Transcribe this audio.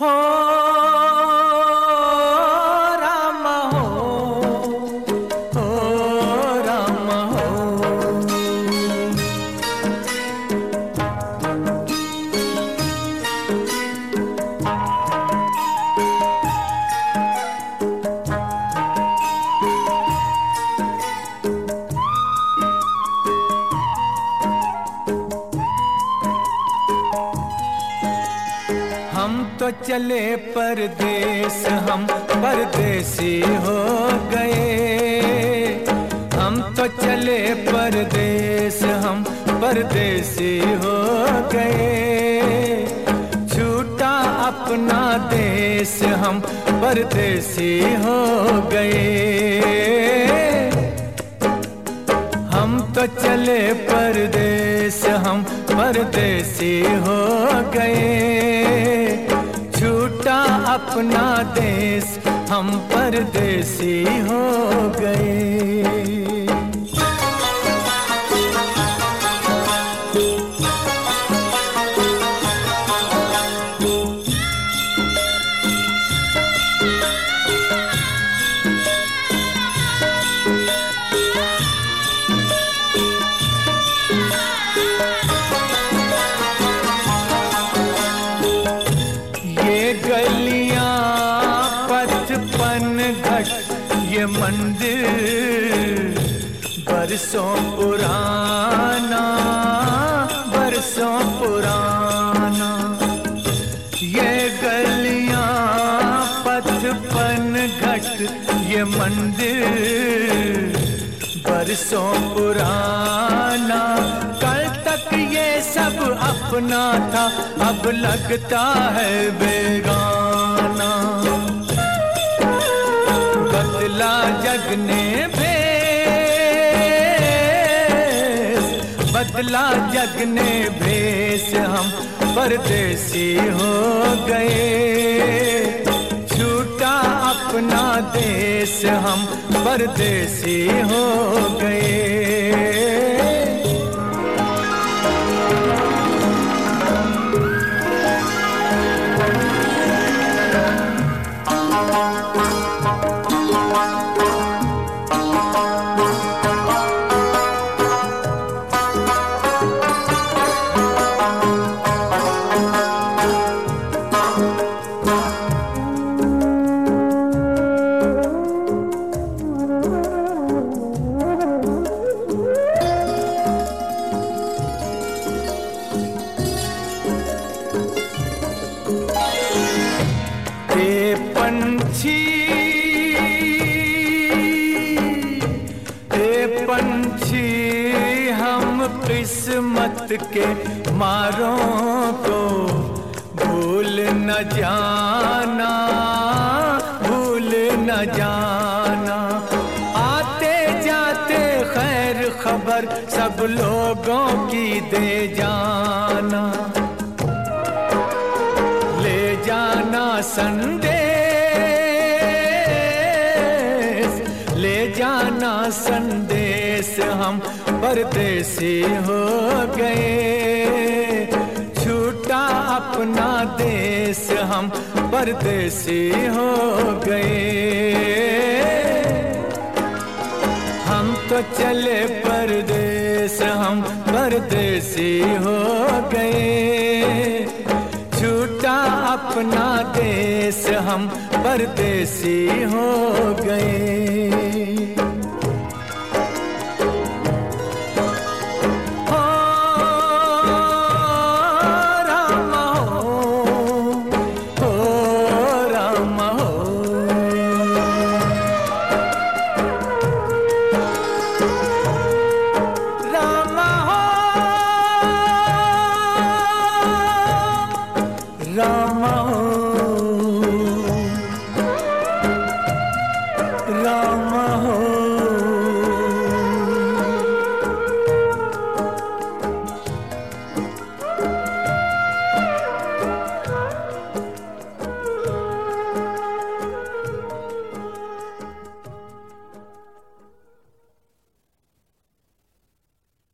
हो तो चले परदेश हम परदेसी हो गए। हम तो चले परदेस, हम परदेसी हो गए। छूटा अपना देश हम परदेसी हो गए। हम तो चले परदेस हम परदेसी हो गए। छूटा अपना देश हम परदेसी हो गए। बरसों पुराना बरसों पुराना। ये गलियाँ पचपन घट, ये मंदिर बरसों पुराना। कल तक ये सब अपना था, अब लगता है बेगाना। बदला जग ने बदला जग ने भेस हम परदेसी हो गए। छूटा अपना देश हम परदेसी हो गए। किस्मत के मारों को भूल न जाना, भूल न जाना। आते जाते खैर खबर सब लोगों की दे जाना। ले जाना संदेश, ले जाना संदेश हम परदेसी हो गए। छूटा अपना देश हम परदेसी हो गए। हम तो चले परदेस, हम परदेसी हो गए। छूटा अपना देश हम परदेसी हो गए।